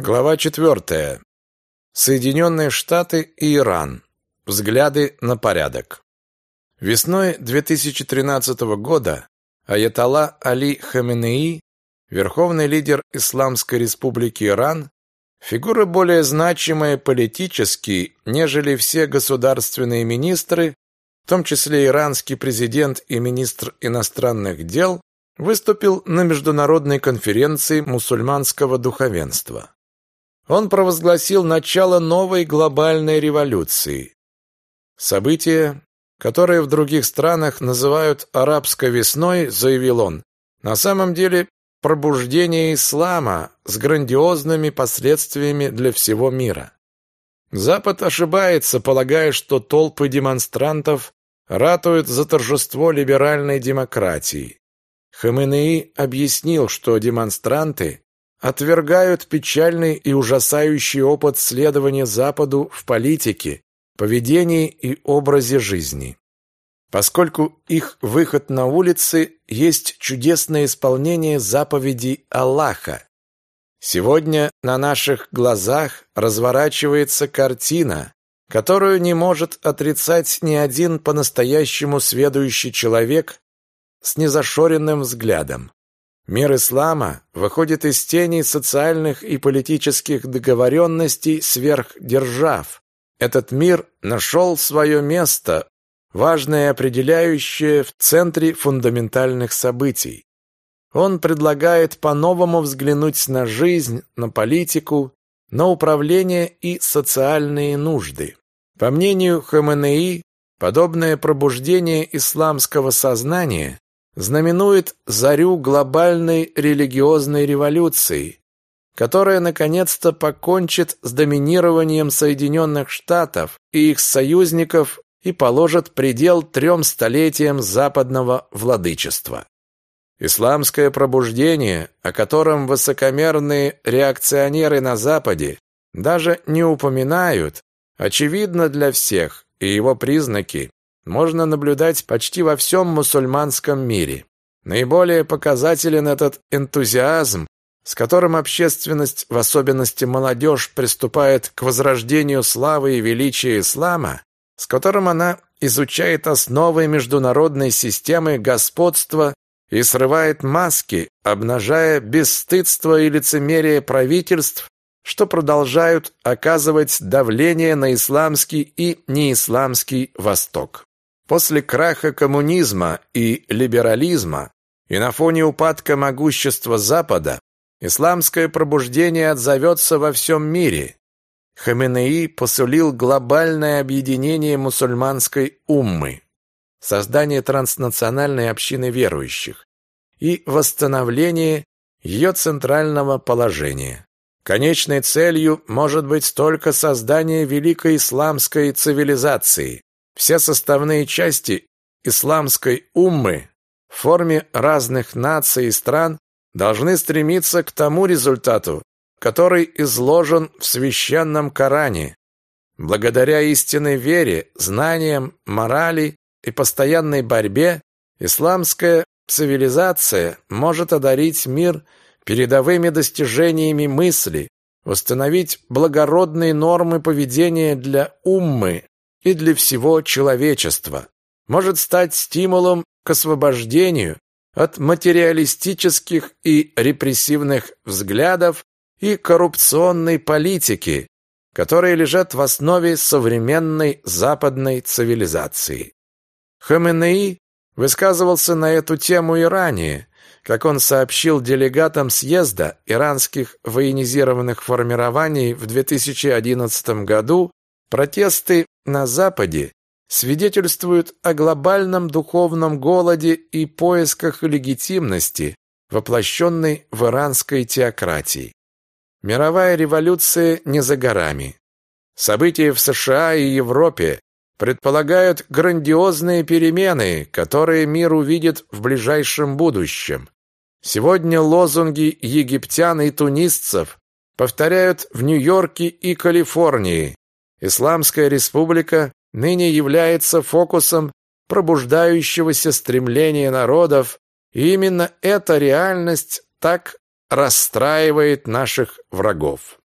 Глава 4. Соединенные Штаты и Иран. Взгляды на порядок. Весной 2013 года Аятолла Али Хаменеи, верховный лидер Исламской республики Иран, фигура более значимая политически, нежели все государственные министры, в том числе иранский президент и министр иностранных дел, выступил на международной конференции мусульманского духовенства. Он провозгласил начало новой глобальной революции. Событие, которое в других странах называют арабской весной, заявил он, на самом деле пробуждение ислама с грандиозными последствиями для всего мира. Запад ошибается, полагая, что толпы демонстрантов ратуют за торжество либеральной демократии. Хаменеи объяснил, что демонстранты отвергают печальный и ужасающий опыт следования Западу в политике, поведении и образе жизни. Поскольку их выход на улицы есть чудесное исполнение заповедей Аллаха. Сегодня на наших глазах разворачивается картина, которую не может отрицать ни один по-настоящему сведущий человек с незашоренным взглядом. Мир ислама выходит из тени социальных и политических договоренностей сверхдержав. Этот мир нашел свое место, важное и определяющее в центре фундаментальных событий. Он предлагает по-новому взглянуть на жизнь, на политику, на управление и социальные нужды. По мнению Хаменеи, подобное пробуждение исламского сознания знаменует зарю глобальной религиозной революции, которая наконец-то покончит с доминированием Соединенных Штатов и их союзников и положит предел трем столетиям западного владычества. Исламское пробуждение, о котором высокомерные реакционеры на Западе даже не упоминают, очевидно для всех, и его признаки можно наблюдать почти во всем мусульманском мире. Наиболее показателен этот энтузиазм, с которым общественность, в особенности молодежь, приступает к возрождению славы и величия ислама, с которым она изучает основы международной системы господства и срывает маски, обнажая бесстыдство и лицемерие правительств, что продолжают оказывать давление на исламский и неисламский Восток. После краха коммунизма и либерализма и на фоне упадка могущества Запада исламское пробуждение отзовется во всем мире. Хаменеи посулил глобальное объединение мусульманской уммы, создание транснациональной общины верующих и восстановление ее центрального положения. Конечной целью может быть только создание великой исламской цивилизации, все составные части исламской уммы в форме разных наций и стран должны стремиться к тому результату, который изложен в священном Коране. Благодаря истинной вере, знаниям, морали и постоянной борьбе исламская цивилизация может одарить мир передовыми достижениями мысли, установить благородные нормы поведения для уммы, и для всего человечества, может стать стимулом к освобождению от материалистических и репрессивных взглядов и коррупционной политики, которые лежат в основе современной западной цивилизации. Хаменеи высказывался на эту тему и ранее, как он сообщил делегатам съезда иранских военизированных формирований в 2011 году, протесты на Западе свидетельствуют о глобальном духовном голоде и поисках легитимности, воплощенной в иранской теократии. Мировая революция не за горами. События в США и Европе предполагают грандиозные перемены, которые мир увидит в ближайшем будущем. Сегодня лозунги египтян и тунисцев повторяют в Нью-Йорке и Калифорнии, Исламская республика ныне является фокусом пробуждающегося стремления народов, и именно эта реальность так расстраивает наших врагов.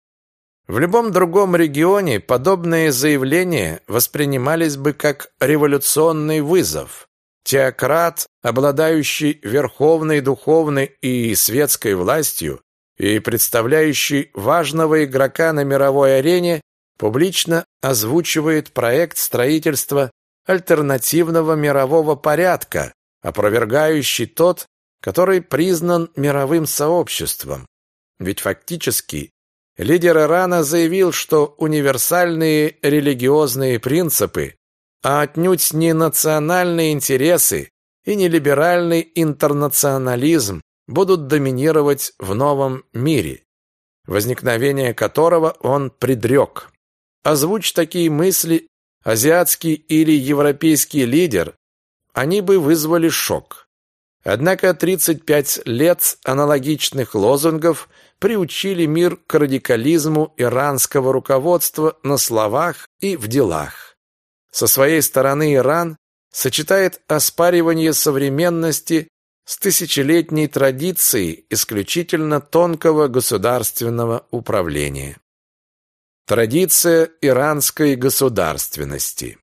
В любом другом регионе подобные заявления воспринимались бы как революционный вызов. Теократ, обладающий верховной духовной и светской властью и представляющий важного игрока на мировой арене, публично озвучивает проект строительства альтернативного мирового порядка, опровергающий тот, который признан мировым сообществом. Ведь фактически лидер Ирана заявил, что универсальные религиозные принципы, а отнюдь не национальные интересы и не либеральный интернационализм будут доминировать в новом мире, возникновение которого он предрек. Озвучь такие мысли азиатский или европейский лидер, они бы вызвали шок. Однако 35 лет аналогичных лозунгов приучили мир к радикализму иранского руководства на словах и в делах. Со своей стороны Иран сочетает оспаривание современности с тысячелетней традицией исключительно тонкого государственного управления. Традиция иранской государственности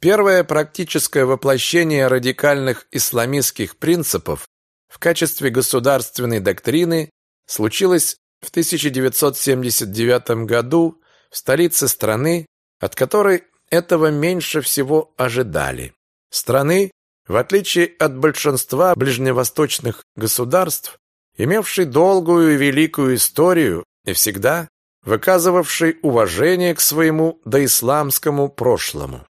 Первое практическое воплощение радикальных исламистских принципов в качестве государственной доктрины случилось в 1979 году в столице страны, от которой этого меньше всего ожидали. Страны, в отличие от большинства ближневосточных государств, имевшей долгую и великую историю и всегда выказывавшей уважение к своему доисламскому прошлому.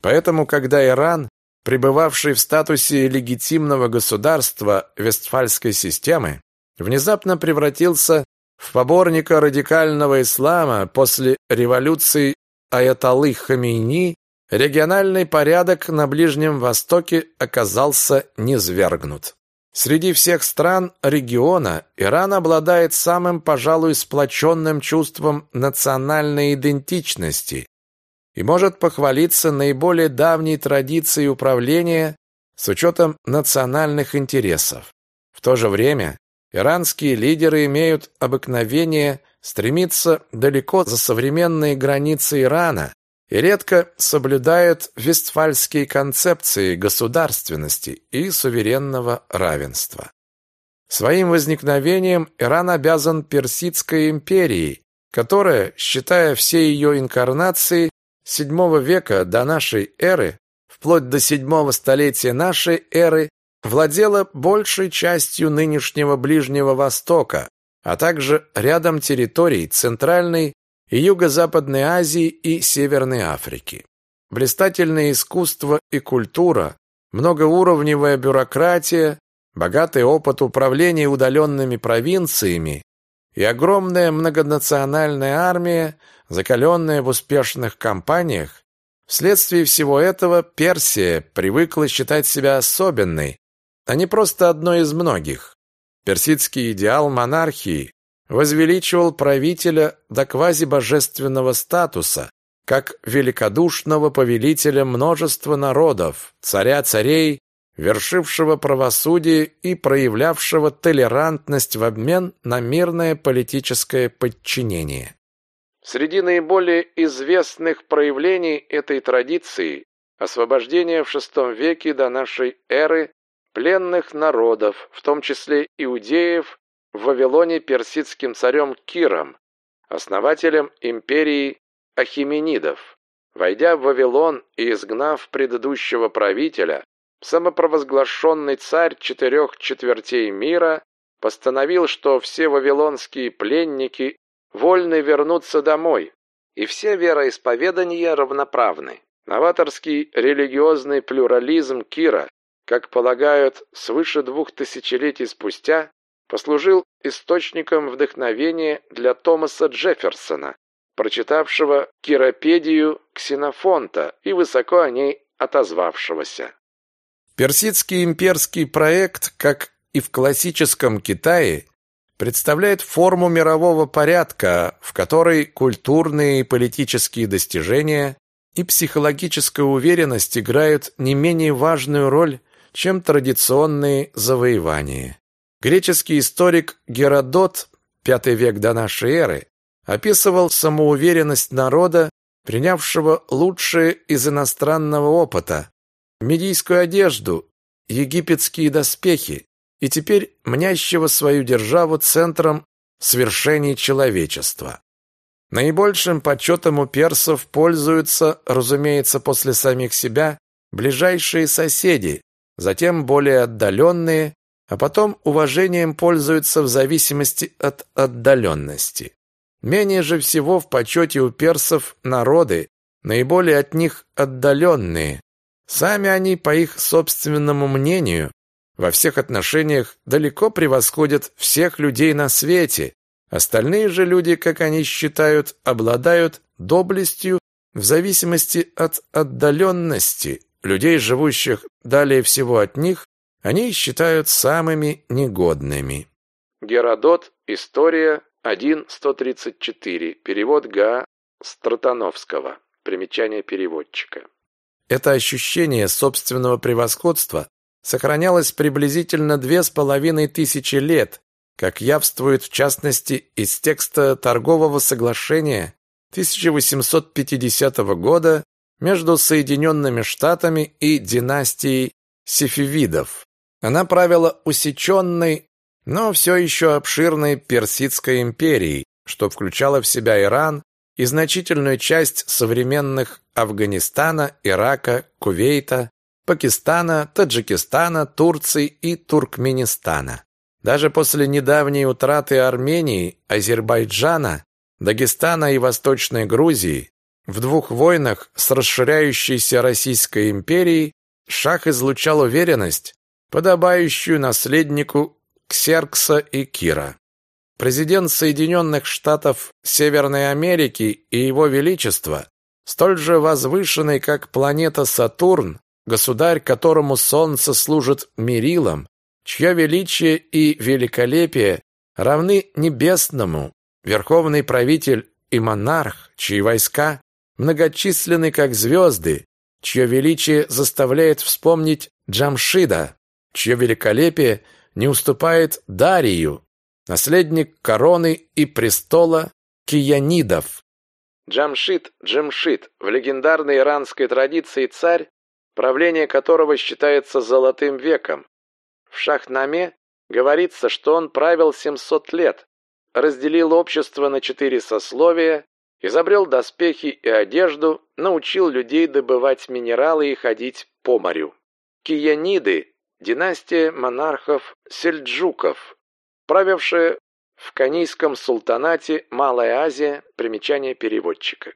Поэтому, когда Иран, пребывавший в статусе легитимного государства Вестфальской системы, внезапно превратился в поборника радикального ислама после революции Аятоллы Хамейни, региональный порядок на Ближнем Востоке оказался низвергнут. Среди всех стран региона Иран обладает самым, пожалуй, сплоченным чувством национальной идентичности и может похвалиться наиболее давней традицией управления с учетом национальных интересов. В то же время иранские лидеры имеют обыкновение стремиться далеко за современные границы Ирана и редко соблюдают вестфальские концепции государственности и суверенного равенства. Своим возникновением Иран обязан Персидской империи, которая, считая все ее инкарнации, VII века до нашей эры, вплоть до седьмого столетия нашей эры, владела большей частью нынешнего Ближнего Востока, а также рядом территорий Центральной и Юго-Западной Азии и Северной Африки. Блистательное искусство и культура, многоуровневая бюрократия, богатый опыт управления удаленными провинциями и огромная многонациональная армия, закаленная в успешных кампаниях, вследствие всего этого Персия привыкла считать себя особенной, а не просто одной из многих. Персидский идеал монархии возвеличивал правителя до квазибожественного статуса, как великодушного повелителя множества народов, царя царей, вершившего правосудие и проявлявшего толерантность в обмен на мирное политическое подчинение. Среди наиболее известных проявлений этой традиции освобождение в VI веке до нашей эры пленных народов, в том числе иудеев, в Вавилоне персидским царем Киром, основателем империи Ахименидов. Войдя в Вавилон и изгнав предыдущего правителя, самопровозглашенный царь четырех четвертей мира постановил, что все вавилонские пленники вольны вернуться домой, и все вероисповедания равноправны. Новаторский религиозный плюрализм Кира, как полагают, свыше двух тысячелетий спустя, послужил источником вдохновения для Томаса Джефферсона, прочитавшего Киропедию Ксенофонта и высоко о ней отозвавшегося. Персидский имперский проект, как и в классическом Китае, представляет форму мирового порядка, в которой культурные и политические достижения и психологическая уверенность играют не менее важную роль, чем традиционные завоевания. Греческий историк Геродот, V век до нашей эры, описывал самоуверенность народа, принявшего лучшее из иностранного опыта, медийскую одежду, египетские доспехи, и теперь мнящего свою державу центром свершений человечества. Наибольшим почетом у персов пользуются, разумеется, после самих себя, ближайшие соседи, затем более отдаленные, а потом уважением пользуются в зависимости от отдаленности. Менее же всего в почете у персов народы, наиболее от них отдаленные. Сами они, по их собственному мнению, во всех отношениях далеко превосходят всех людей на свете. Остальные же люди, как они считают, обладают доблестью в зависимости от отдаленности. Людей, живущих далее всего от них, они считают самыми негодными. Геродот. История 1.134. Перевод Га. Стратановского. Примечание переводчика. Это ощущение собственного превосходства сохранялось приблизительно две с половиной тысячи лет, как явствует в частности из текста торгового соглашения 1850 года между Соединенными Штатами и династией Сефевидов. Она правила усеченной, но все еще обширной Персидской империей, что включало в себя Иран и значительную часть современных Афганистана, Ирака, Кувейта, Пакистана, Таджикистана, Турции и Туркменистана. Даже после недавней утраты Армении, Азербайджана, Дагестана и Восточной Грузии в двух войнах с расширяющейся Российской империей Шах излучал уверенность, подобающую наследнику Ксеркса и Кира. Президент Соединенных Штатов Северной Америки и его величество, столь же возвышенный, как планета Сатурн, государь, которому солнце служит мерилом, чье величие и великолепие равны небесному, верховный правитель и монарх, чьи войска многочисленны, как звезды, чье величие заставляет вспомнить Джамшида, чье великолепие не уступает Дарию, наследник короны и престола Киянидов. Джамшид, Джамшид, в легендарной иранской традиции царь, правление которого считается золотым веком. В Шахнаме говорится, что он правил 700 лет, разделил общество на четыре сословия, изобрел доспехи и одежду, научил людей добывать минералы и ходить по морю. Кияниды – династия монархов-сельджуков, правившая в Канийском султанате Малая Азия, примечание переводчика.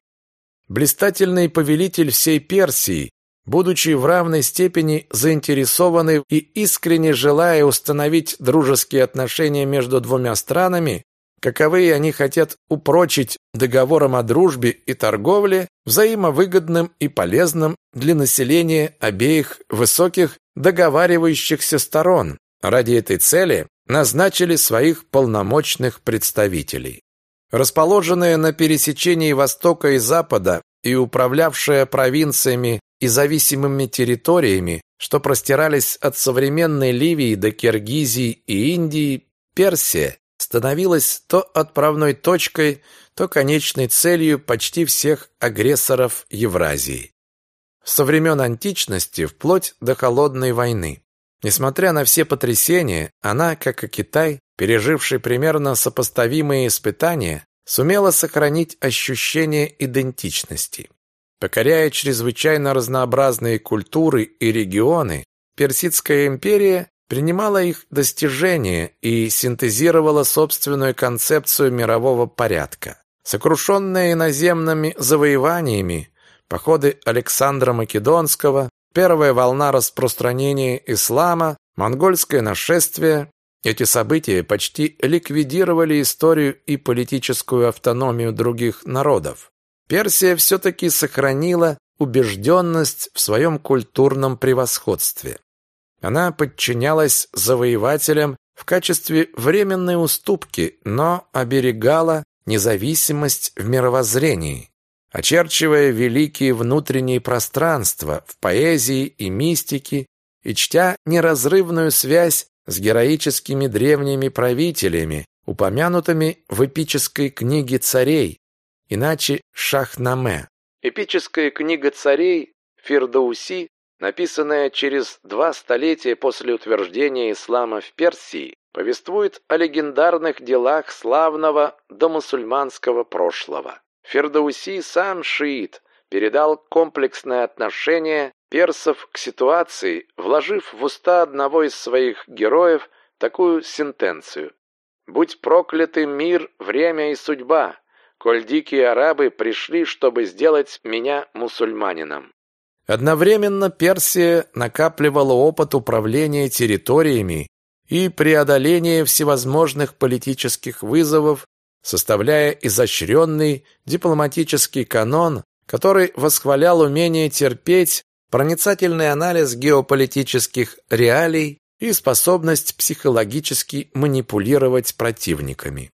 Блистательный повелитель всей Персии, будучи в равной степени заинтересованы и искренне желая установить дружеские отношения между двумя странами, каковые они хотят упрочить договором о дружбе и торговле, взаимовыгодным и полезным для населения обеих высоких договаривающихся сторон. Ради этой цели назначили своих полномочных представителей. Расположенная на пересечении Востока и Запада и управлявшая провинциями и зависимыми территориями, что простирались от современной Ливии до Киргизии и Индии, Персия становилась то отправной точкой, то конечной целью почти всех агрессоров Евразии. Со времен античности вплоть до холодной войны. Несмотря на все потрясения, она, как и Китай, переживший примерно сопоставимые испытания, сумела сохранить ощущение идентичности. Покоряя чрезвычайно разнообразные культуры и регионы, Персидская империя принимала их достижения и синтезировала собственную концепцию мирового порядка. Сокрушенная иноземными завоеваниями, походы Александра Македонского, первая волна распространения ислама, монгольское нашествие, эти события почти ликвидировали историю и политическую автономию других народов. Персия все-таки сохранила убежденность в своем культурном превосходстве. Она подчинялась завоевателям в качестве временной уступки, но оберегала независимость в мировоззрении, очерчивая великие внутренние пространства в поэзии и мистике и чтя неразрывную связь с героическими древними правителями, упомянутыми в эпической книге царей, иначе Шахнаме. Эпическая книга царей Фирдауси, написанная через два столетия после утверждения ислама в Персии, повествует о легендарных делах славного домусульманского прошлого. Фердауси сам шиит, передал комплексное отношение персов к ситуации, вложив в уста одного из своих героев такую сентенцию. «Будь прокляты мир, время и судьба, коль дикие арабы пришли, чтобы сделать меня мусульманином». Одновременно Персия накапливала опыт управления территориями и преодоления всевозможных политических вызовов, составляя изощренный дипломатический канон, который восхвалял умение терпеть, проницательный анализ геополитических реалий и способность психологически манипулировать противниками.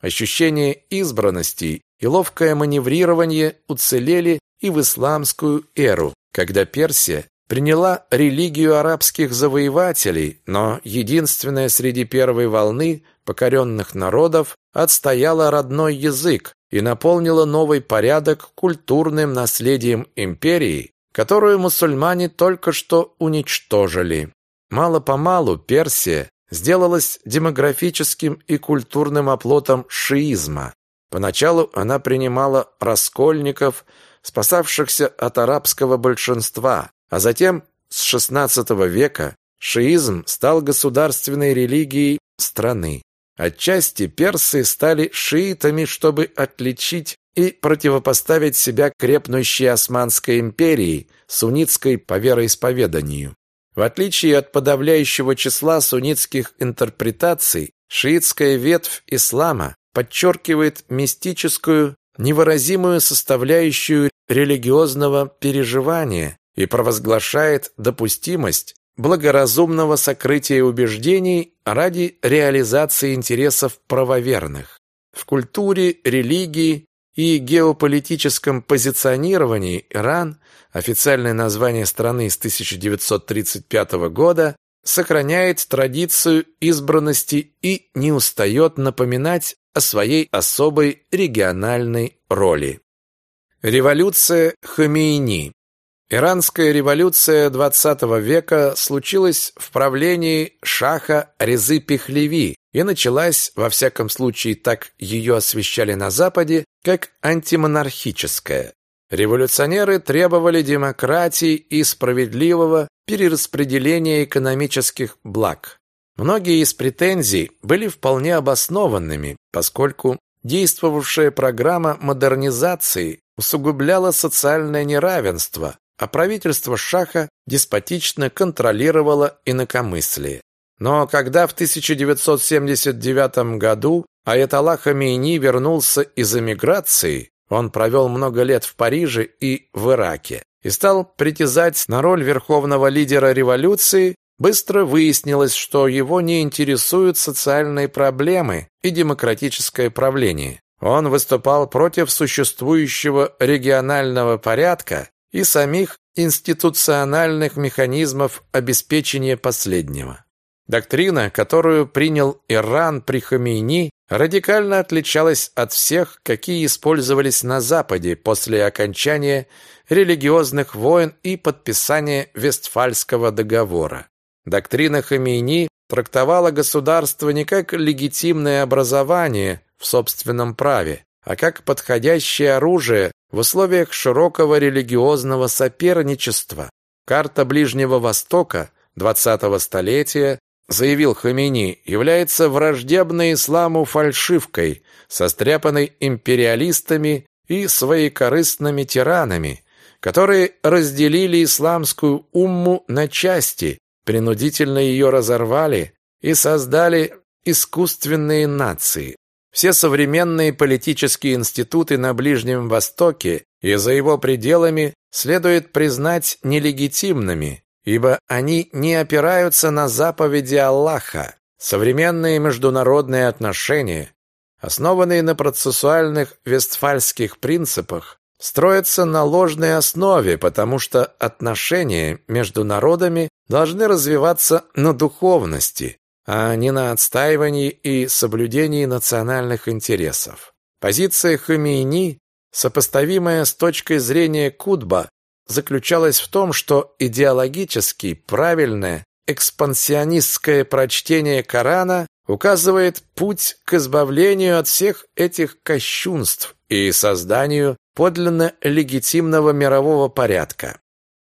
Ощущение избранности и ловкое маневрирование уцелели и в исламскую эру, когда Персия приняла религию арабских завоевателей, но единственная среди первой волны покоренных народов отстояла родной язык и наполнила новый порядок культурным наследием империи, которую мусульмане только что уничтожили. Мало-помалу Персия сделалась демографическим и культурным оплотом шиизма. Поначалу она принимала раскольников, спасавшихся от арабского большинства, а затем с XVI века шиизм стал государственной религией страны. Отчасти персы стали шиитами, чтобы отличить и противопоставить себя крепнущей Османской империи, суннитской по вероисповеданию. В отличие от подавляющего числа суннитских интерпретаций, шиитская ветвь ислама подчеркивает мистическую, невыразимую составляющую религиозного переживания и провозглашает допустимость благоразумного сокрытия убеждений ради реализации интересов правоверных. В культуре, религии и геополитическом позиционировании Иран, официальное название страны с 1935 года, сохраняет традицию избранности и не устает напоминать о своей особой региональной роли. Революция Хомейни Иранская революция XX века случилась в правлении шаха Резы Пехлеви и началась, во всяком случае так ее освещали на Западе, как антимонархическая. Революционеры требовали демократии и справедливого перераспределения экономических благ. Многие из претензий были вполне обоснованными, поскольку действовавшая программа модернизации усугубляла социальное неравенство, а правительство Шаха деспотично контролировало инакомыслие. Но когда в 1979 году Аятолла Хамейни вернулся из эмиграции, он провел много лет в Париже и в Ираке, и стал притязать на роль верховного лидера революции, быстро выяснилось, что его не интересуют социальные проблемы и демократическое правление. Он выступал против существующего регионального порядка и самих институциональных механизмов обеспечения последнего. Доктрина, которую принял Иран при Хамейни, радикально отличалась от всех, какие использовались на Западе после окончания религиозных войн и подписания Вестфальского договора. Доктрина Хамейни трактовала государство не как легитимное образование в собственном праве, а как подходящее оружие в условиях широкого религиозного соперничества. Карта Ближнего Востока 20-го столетия, заявил Хамини, является враждебной исламу фальшивкой, состряпанной империалистами и своекорыстными тиранами, которые разделили исламскую умму на части, принудительно ее разорвали и создали искусственные нации. Все современные политические институты на Ближнем Востоке и за его пределами следует признать нелегитимными, ибо они не опираются на заповеди Аллаха. Современные международные отношения, основанные на процессуальных вестфальских принципах, строятся на ложной основе, потому что отношения между народами должны развиваться на духовности, а не на отстаивании и соблюдении национальных интересов. Позиция Хамейни, сопоставимая с точкой зрения Кутба, заключалась в том, что идеологически правильное экспансионистское прочтение Корана указывает путь к избавлению от всех этих кощунств и созданию подлинно легитимного мирового порядка.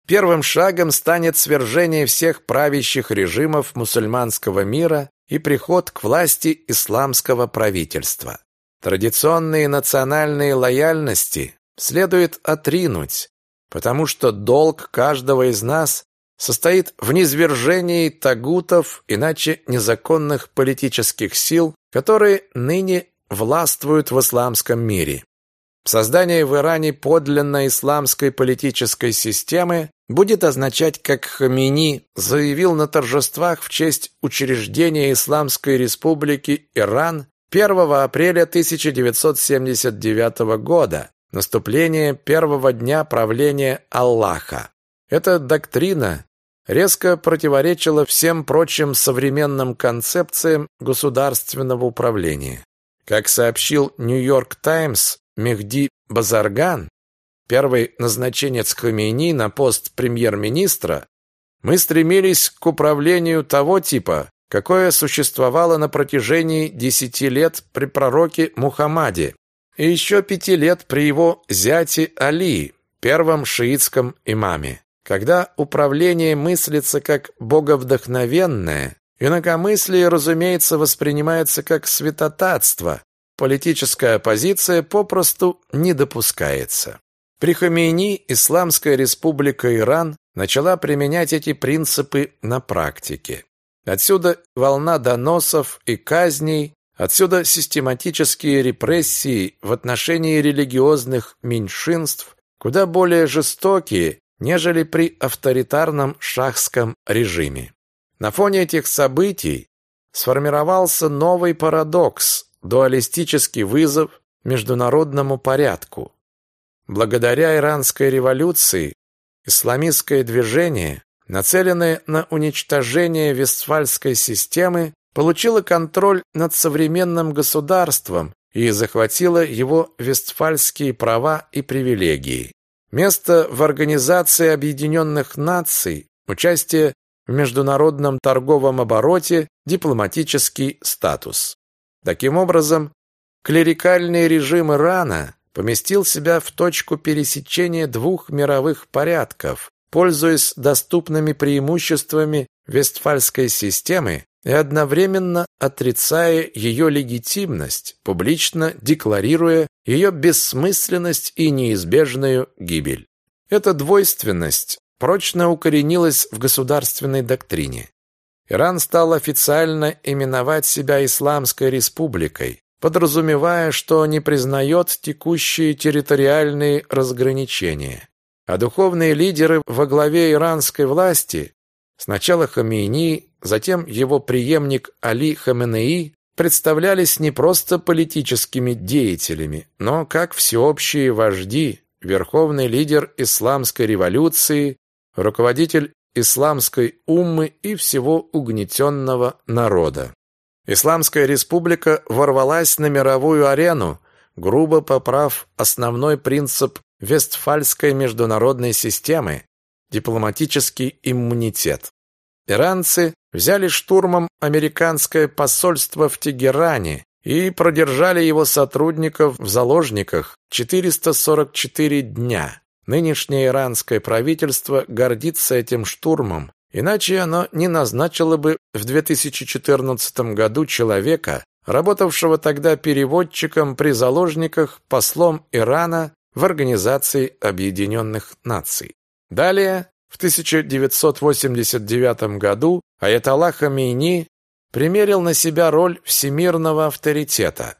Первым шагом станет свержение всех правящих режимов мусульманского мира и приход к власти исламского правительства. Традиционные национальные лояльности следует отринуть, потому что долг каждого из нас состоит в низвержении тагутов, иначе незаконных политических сил, которые ныне властвуют в исламском мире. Создание в Иране подлинно исламской политической системы будет означать, как Хамини заявил на торжествах в честь учреждения Исламской республики Иран 1 апреля 1979 года, наступление первого дня правления Аллаха. Эта доктрина резко противоречила всем прочим современным концепциям государственного управления. Как сообщил Нью-Йорк Таймс, Мехди Базарган, первый назначенец Хамейни на пост премьер-министра, мы стремились к управлению того типа, какое существовало на протяжении десяти лет при пророке Мухаммаде и еще пяти лет при его зяте Али, первом шиитском имаме. Когда управление мыслится как боговдохновенное, инакомыслие, разумеется, воспринимается как святотатство, политическая оппозиция попросту не допускается. При Хамейни Исламская республика Иран начала применять эти принципы на практике. Отсюда волна доносов и казней, отсюда систематические репрессии в отношении религиозных меньшинств, куда более жестокие, нежели при авторитарном шахском режиме. На фоне этих событий сформировался новый парадокс, дуалистический вызов международному порядку. Благодаря иранской революции исламистское движение, нацеленное на уничтожение Вестфальской системы, получило контроль над современным государством и захватило его вестфальские права и привилегии. Место в Организации Объединенных Наций, участие в международном торговом обороте, дипломатический статус. Таким образом, клерикальный режим Ирана поместил себя в точку пересечения двух мировых порядков, пользуясь доступными преимуществами Вестфальской системы и одновременно отрицая ее легитимность, публично декларируя ее бессмысленность и неизбежную гибель. Эта двойственность прочно укоренилась в государственной доктрине. Иран стал официально именовать себя Исламской республикой, подразумевая, что не признает текущие территориальные разграничения. А духовные лидеры во главе иранской власти, сначала Хамейни, затем его преемник Али Хаменеи, представлялись не просто политическими деятелями, но как всеобщие вожди, верховный лидер исламской революции, руководитель исламской уммы и всего угнетенного народа. Исламская республика ворвалась на мировую арену, грубо поправ основной принцип Вестфальской международной системы – дипломатический иммунитет. Иранцы взяли штурмом американское посольство в Тегеране и продержали его сотрудников в заложниках 444 дня. Нынешнее иранское правительство гордится этим штурмом, иначе оно не назначило бы в 2014 году человека, работавшего тогда переводчиком при заложниках послом Ирана в Организации Объединенных Наций. Далее, в 1989 году Аятолла Хамейни примерил на себя роль всемирного авторитета.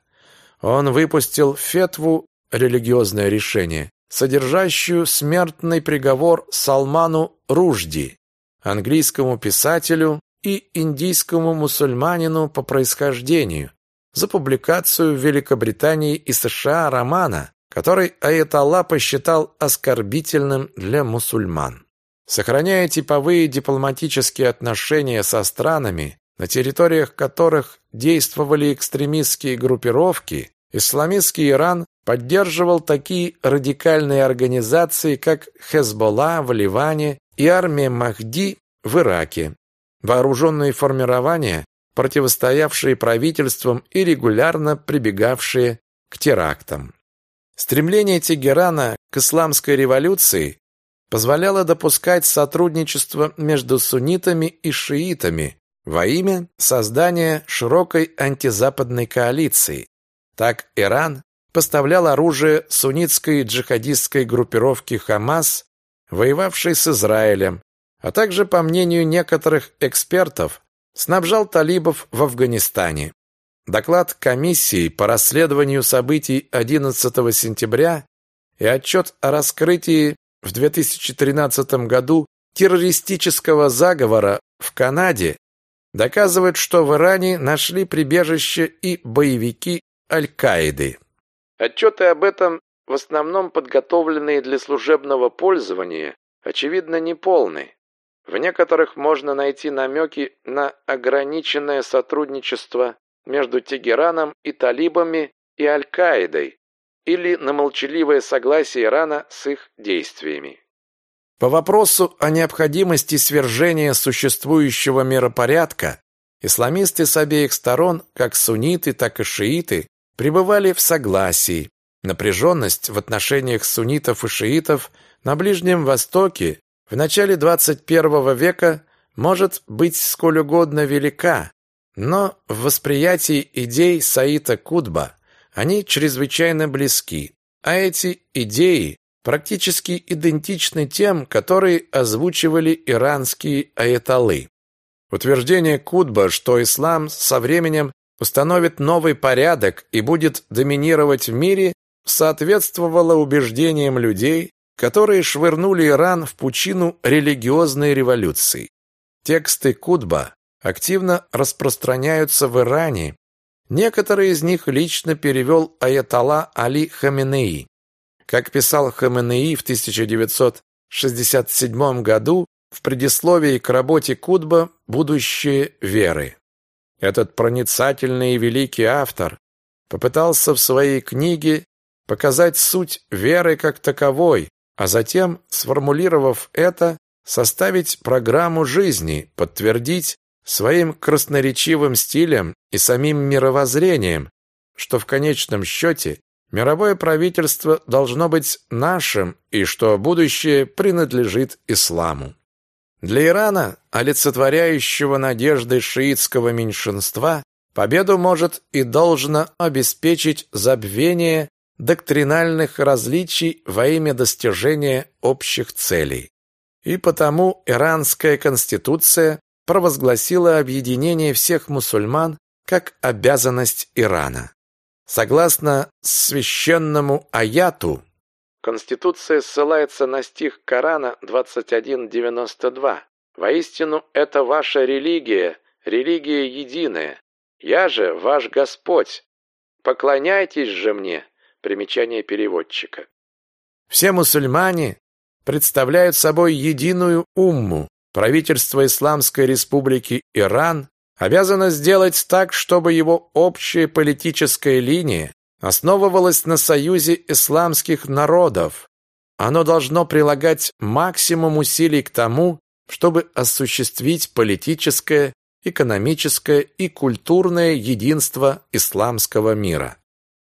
Он выпустил фетву религиозное решение, содержащую смертный приговор Салману Ружди, английскому писателю и индийскому мусульманину по происхождению, за публикацию в Великобритании и США романа, который Аятолла посчитал оскорбительным для мусульман. Сохраняя типовые дипломатические отношения со странами, на территориях которых действовали экстремистские группировки, исламистский Иран поддерживал такие радикальные организации, как Хезболла в Ливане и армия Махди в Ираке. Вооруженные формирования, противостоявшие правительствам и регулярно прибегавшие к терактам. Стремление Тегерана к исламской революции позволяло допускать сотрудничество между суннитами и шиитами во имя создания широкой антизападной коалиции. Так Иран поставлял оружие суннитской джихадистской группировке Хамас, воевавшей с Израилем, а также, по мнению некоторых экспертов, снабжал талибов в Афганистане. Доклад комиссии по расследованию событий 11 сентября и отчет о раскрытии в 2013 году террористического заговора в Канаде доказывают, что в Иране нашли прибежище и боевики Аль-Каиды. Отчеты об этом, в основном подготовленные для служебного пользования, очевидно неполны. В некоторых можно найти намеки на ограниченное сотрудничество между Тегераном и талибами и Аль-Каидой или на молчаливое согласие Ирана с их действиями. По вопросу о необходимости свержения существующего миропорядка исламисты с обеих сторон, как сунниты, так и шииты, пребывали в согласии. Напряженность в отношениях суннитов и шиитов на Ближнем Востоке в начале 21 века может быть сколь угодно велика, но в восприятии идей Саита Кутба они чрезвычайно близки, а эти идеи практически идентичны тем, которые озвучивали иранские аяталы. Утверждение Кутба, что ислам со временем установит новый порядок и будет доминировать в мире, соответствовало убеждениям людей, которые швырнули Иран в пучину религиозной революции. Тексты Кутба активно распространяются в Иране. Некоторые из них лично перевел аятолла Али Хаменеи. Как писал Хаменеи в 1967 году в предисловии к работе Кутба «Будущее веры». Этот проницательный и великий автор попытался в своей книге показать суть веры как таковой, а затем, сформулировав это, составить программу жизни, подтвердить своим красноречивым стилем и самим мировоззрением, что в конечном счете мировое правительство должно быть нашим и что будущее принадлежит исламу. Для Ирана, олицетворяющего надежды шиитского меньшинства, победу может и должно обеспечить забвение доктринальных различий во имя достижения общих целей. И потому иранская конституция провозгласила объединение всех мусульман как обязанность Ирана. Согласно священному аяту, Конституция ссылается на стих Корана 21.92. «Воистину, это ваша религия, религия единая. Я же ваш Господь. Поклоняйтесь же мне». Примечание переводчика. Все мусульмане представляют собой единую умму. Правительство Исламской Республики Иран обязано сделать так, чтобы его общая политическая линия основывалась на союзе исламских народов. Оно должно прилагать максимум усилий к тому, чтобы осуществить политическое, экономическое и культурное единство исламского мира.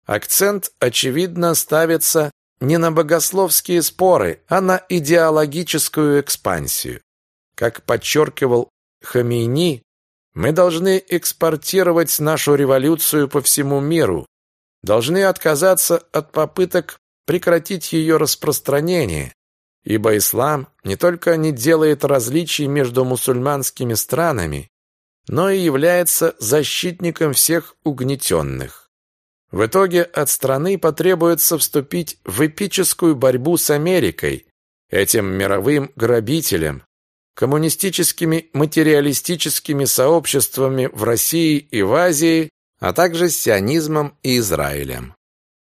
Акцент, очевидно, ставится не на богословские споры, а на идеологическую экспансию. Как подчеркивал Хамейни, мы должны экспортировать нашу революцию по всему миру, должны отказаться от попыток прекратить ее распространение, ибо ислам не только не делает различий между мусульманскими странами, но и является защитником всех угнетенных. В итоге от страны потребуется вступить в эпическую борьбу с Америкой, этим мировым грабителем, коммунистическими материалистическими сообществами в России и в Азии, а также с сионизмом и Израилем.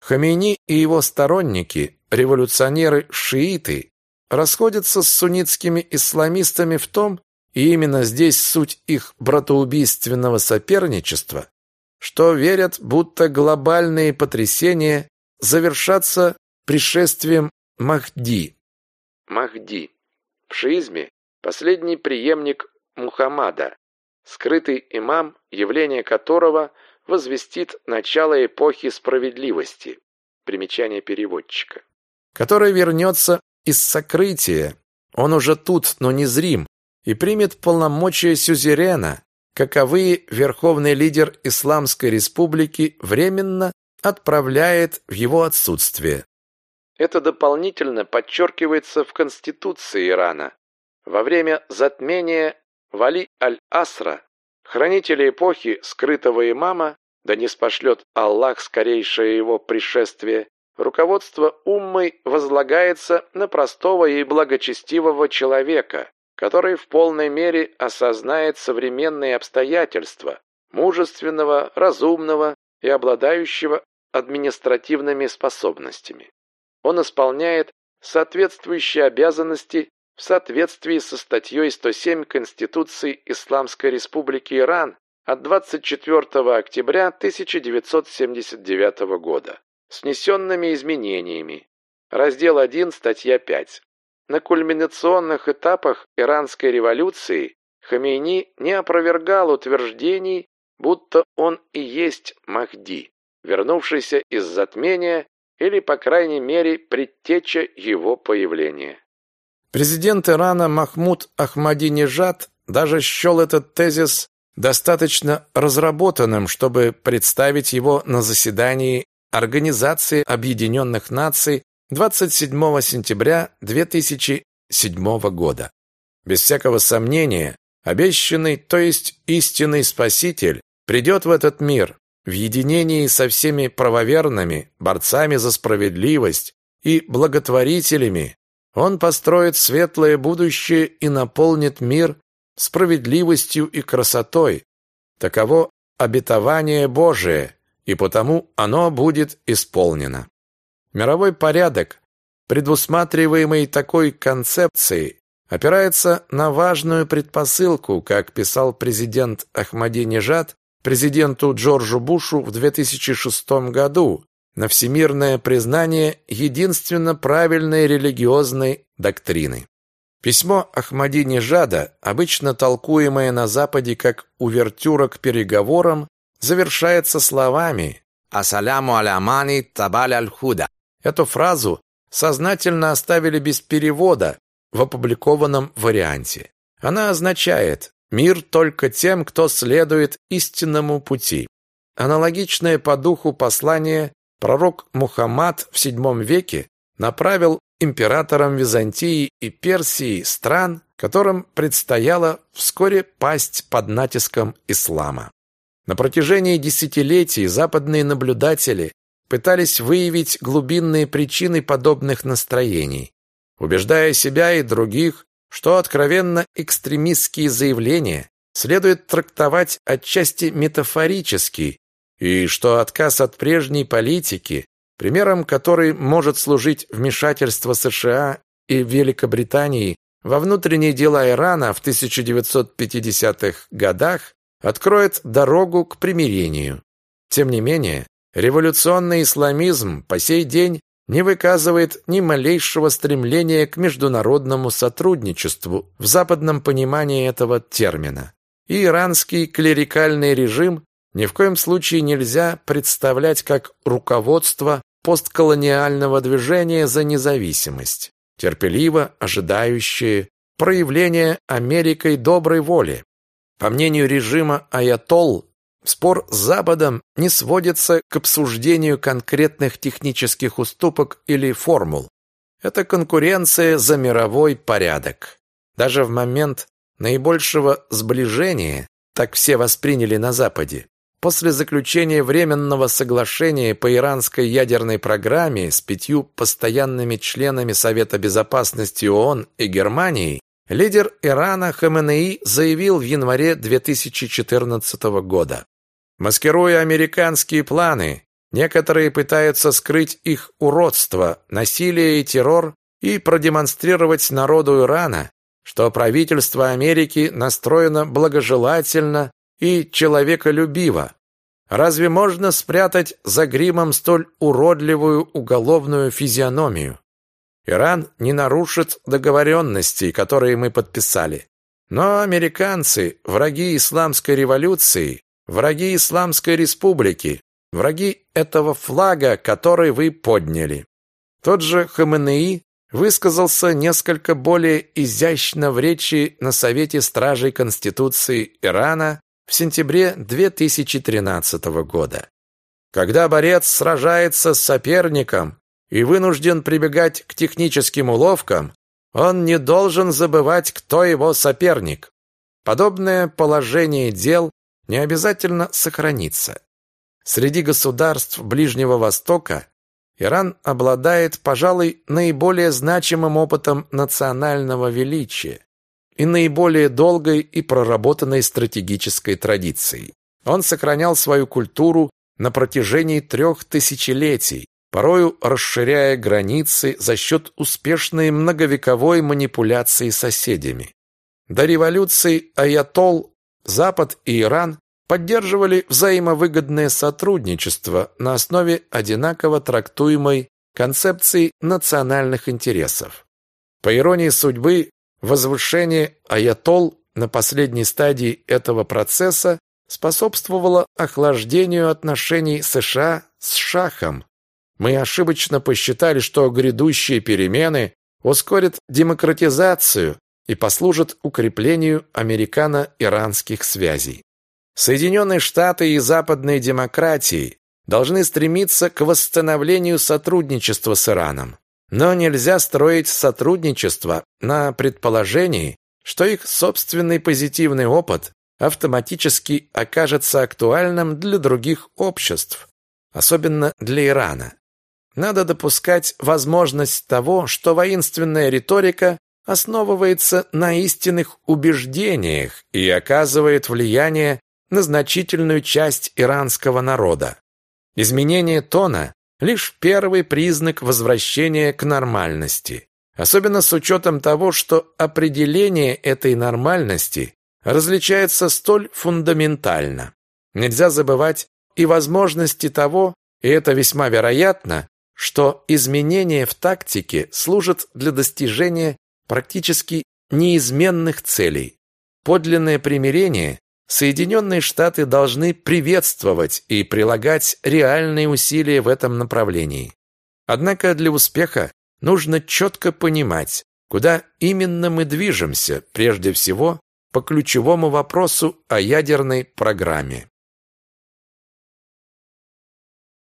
Хамейни и его сторонники, революционеры-шииты, расходятся с суннитскими исламистами в том, и именно здесь суть их братоубийственного соперничества, что верят, будто глобальные потрясения завершатся пришествием Махди. Махди. В шиизме последний преемник Мухаммада, скрытый имам, явление которого возвестит начало эпохи справедливости. Примечание переводчика. Который вернется из сокрытия. Он уже тут, но не зрим, и примет полномочия сюзерена, каковы верховный лидер Исламской республики временно отправляет в его отсутствие. Это дополнительно подчеркивается в Конституции Ирана. Во время затмения Вали аль-Асра, хранителя эпохи скрытого имама, да не спошлет Аллах скорейшее его пришествие, руководство уммой возлагается на простого и благочестивого человека, который в полной мере осознает современные обстоятельства, мужественного, разумного и обладающего административными способностями. Он исполняет соответствующие обязанности в соответствии со статьей 107 Конституции Исламской Республики Иран от 24 октября 1979 года с внесенными изменениями. Раздел 1, статья 5. На кульминационных этапах иранской революции Хамейни не опровергал утверждений, будто он и есть Махди, вернувшийся из затмения или, по крайней мере, предтеча его появления. Президент Ирана Махмуд Ахмадинежад даже счел этот тезис достаточно разработанным, чтобы представить его на заседании Организации Объединенных Наций 27 сентября 2007 года. Без всякого сомнения, обещанный, то есть истинный Спаситель, придет в этот мир в единении со всеми правоверными, борцами за справедливость и благотворителями. Он построит светлое будущее и наполнит мир справедливостью и красотой. Таково обетование Божие, и потому оно будет исполнено. Мировой порядок, предусматриваемый такой концепцией, опирается на важную предпосылку, как писал президент Ахмадинежад президенту Джорджу Бушу в 2006 году, на всемирное признание единственно правильной религиозной доктрины. Письмо Ахмадинежада, обычно толкуемое на Западе как увертюра к переговорам, завершается словами «Ассаляму алямани табаль аль-худа». Эту фразу сознательно оставили без перевода в опубликованном варианте. Она означает «мир только тем, кто следует истинному пути». Аналогичное по духу послание пророк Мухаммад в VII веке направил императорам Византии и Персии стран, которым предстояло вскоре пасть под натиском ислама. На протяжении десятилетий западные наблюдатели пытались выявить глубинные причины подобных настроений, убеждая себя и других, что откровенно экстремистские заявления следует трактовать отчасти метафорически и что отказ от прежней политики, примером которой может служить вмешательство США и Великобритании во внутренние дела Ирана в 1950-х годах, откроет дорогу к примирению. Тем не менее, революционный исламизм по сей день не выказывает ни малейшего стремления к международному сотрудничеству в западном понимании этого термина. И иранский клерикальный режим ни в коем случае нельзя представлять как руководство постколониального движения за независимость, терпеливо ожидающее проявления Америкой доброй воли, по мнению режима Аятолл, спор с Западом не сводится к обсуждению конкретных технических уступок или формул. Это конкуренция за мировой порядок. Даже в момент наибольшего сближения, так все восприняли на Западе, после заключения временного соглашения по иранской ядерной программе с пятью постоянными членами Совета безопасности ООН и Германией, Лидер Ирана Хаменеи заявил в январе 2014 года. Маскируя американские планы, некоторые пытаются скрыть их уродство, насилие и террор и продемонстрировать народу Ирана, что правительство Америки настроено благожелательно и человеколюбиво. Разве можно спрятать за гримом столь уродливую уголовную физиономию? Иран не нарушит договоренностей, которые мы подписали. Но американцы, враги исламской революции, враги исламской республики, враги этого флага, который вы подняли. Тот же Хаменеи высказался несколько более изящно в речи на Совете Стражей Конституции Ирана в сентябре 2013 года. Когда борец сражается с соперником и вынужден прибегать к техническим уловкам, он не должен забывать, кто его соперник. Подобное положение дел не обязательно сохранится. Среди государств Ближнего Востока Иран обладает, пожалуй, наиболее значимым опытом национального величия и наиболее долгой и проработанной стратегической традицией. Он сохранял свою культуру на протяжении трех тысячелетий, порою расширяя границы за счет успешной многовековой манипуляции соседями. До революции Аятол Запад и Иран поддерживали взаимовыгодное сотрудничество на основе одинаково трактуемой концепции национальных интересов. По иронии судьбы, возвышение аятол на последней стадии этого процесса способствовало охлаждению отношений США с Шахом. Мы ошибочно посчитали, что грядущие перемены ускорят демократизацию и послужат укреплению американо-иранских связей. Соединенные Штаты и западные демократии должны стремиться к восстановлению сотрудничества с Ираном. Но нельзя строить сотрудничество на предположении, что их собственный позитивный опыт автоматически окажется актуальным для других обществ, особенно для Ирана. Надо допускать возможность того, что воинственная риторика основывается на истинных убеждениях и оказывает влияние на значительную часть иранского народа. Изменение тона – лишь первый признак возвращения к нормальности, особенно с учетом того, что определение этой нормальности различается столь фундаментально. Нельзя забывать и возможности того, и это весьма вероятно, что изменения в тактике служат для достижения практически неизменных целей. Подлинное примирение Соединенные Штаты должны приветствовать и прилагать реальные усилия в этом направлении. Однако для успеха нужно четко понимать, куда именно мы движемся, прежде всего по ключевому вопросу о ядерной программе.